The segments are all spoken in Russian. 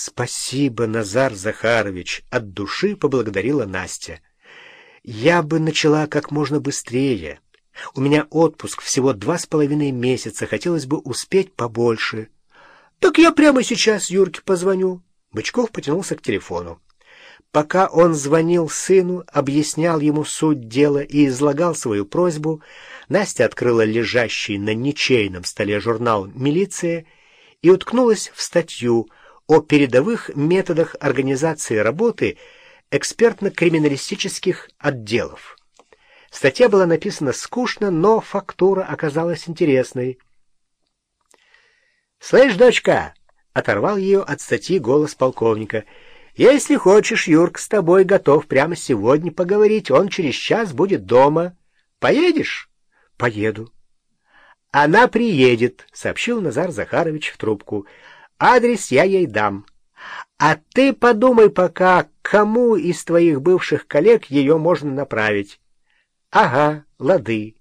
Спасибо, Назар Захарович, от души поблагодарила Настя. Я бы начала как можно быстрее. У меня отпуск всего два с половиной месяца, хотелось бы успеть побольше. Так я прямо сейчас Юрке позвоню. Бычков потянулся к телефону. Пока он звонил сыну, объяснял ему суть дела и излагал свою просьбу, Настя открыла лежащий на ничейном столе журнал «Милиция» и уткнулась в статью о передовых методах организации работы экспертно-криминалистических отделов. Статья была написана скучно, но фактура оказалась интересной. «Слышь, дочка!» — оторвал ее от статьи голос полковника. «Если хочешь, Юрк с тобой готов прямо сегодня поговорить. Он через час будет дома. Поедешь?» «Поеду». «Она приедет», — сообщил Назар Захарович в трубку. «Адрес я ей дам. А ты подумай пока, кому из твоих бывших коллег ее можно направить». «Ага, лады».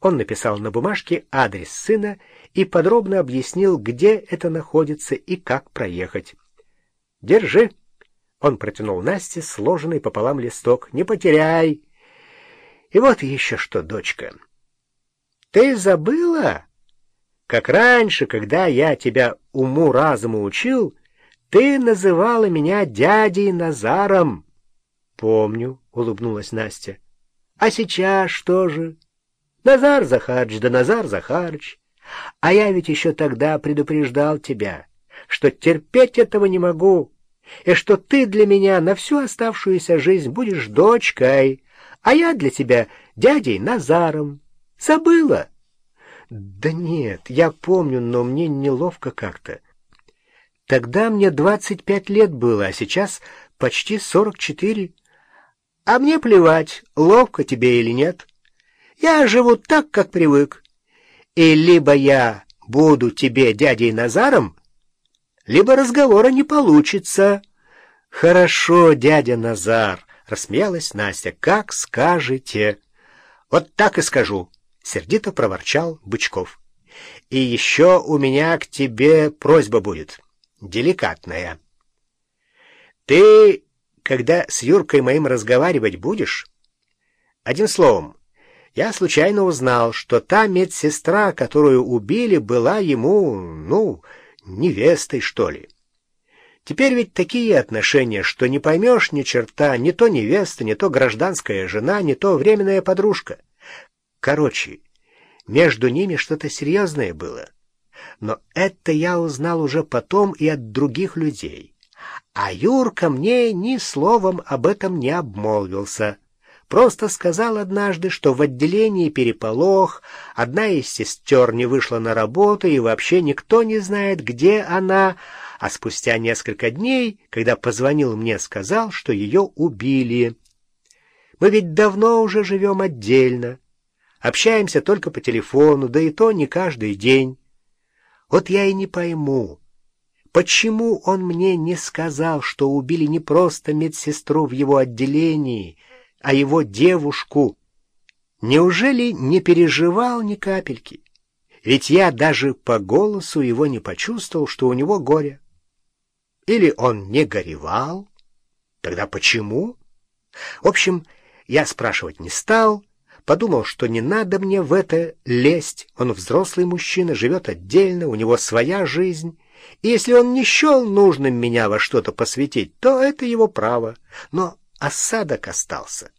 Он написал на бумажке адрес сына и подробно объяснил, где это находится и как проехать. «Держи». Он протянул Насте сложенный пополам листок. «Не потеряй». «И вот еще что, дочка». Ты забыла? Как раньше, когда я тебя уму-разуму учил, ты называла меня дядей Назаром. Помню, улыбнулась Настя. А сейчас что же? Назар Захарыч да Назар Захарыч. А я ведь еще тогда предупреждал тебя, что терпеть этого не могу, и что ты для меня на всю оставшуюся жизнь будешь дочкой, а я для тебя дядей Назаром. Забыла? Да нет, я помню, но мне неловко как-то. Тогда мне двадцать пять лет было, а сейчас почти сорок четыре. А мне плевать, ловко тебе или нет. Я живу так, как привык. И либо я буду тебе дядей Назаром, либо разговора не получится. Хорошо, дядя Назар, — рассмеялась Настя, — как скажете. Вот так и скажу. — сердито проворчал Бычков. — И еще у меня к тебе просьба будет, деликатная. Ты, когда с Юркой моим разговаривать будешь... Одним словом, я случайно узнал, что та медсестра, которую убили, была ему, ну, невестой, что ли. Теперь ведь такие отношения, что не поймешь ни черта, не то невеста, не то гражданская жена, не то временная подружка. Короче, между ними что-то серьезное было. Но это я узнал уже потом и от других людей. А Юрка мне ни словом об этом не обмолвился. Просто сказал однажды, что в отделении переполох, одна из сестер не вышла на работу, и вообще никто не знает, где она, а спустя несколько дней, когда позвонил мне, сказал, что ее убили. Мы ведь давно уже живем отдельно. Общаемся только по телефону, да и то не каждый день. Вот я и не пойму, почему он мне не сказал, что убили не просто медсестру в его отделении, а его девушку. Неужели не переживал ни капельки? Ведь я даже по голосу его не почувствовал, что у него горе. Или он не горевал? Тогда почему? В общем, я спрашивать не стал, подумал, что не надо мне в это лезть. Он взрослый мужчина, живет отдельно, у него своя жизнь. И если он не счел нужным меня во что-то посвятить, то это его право. Но осадок остался.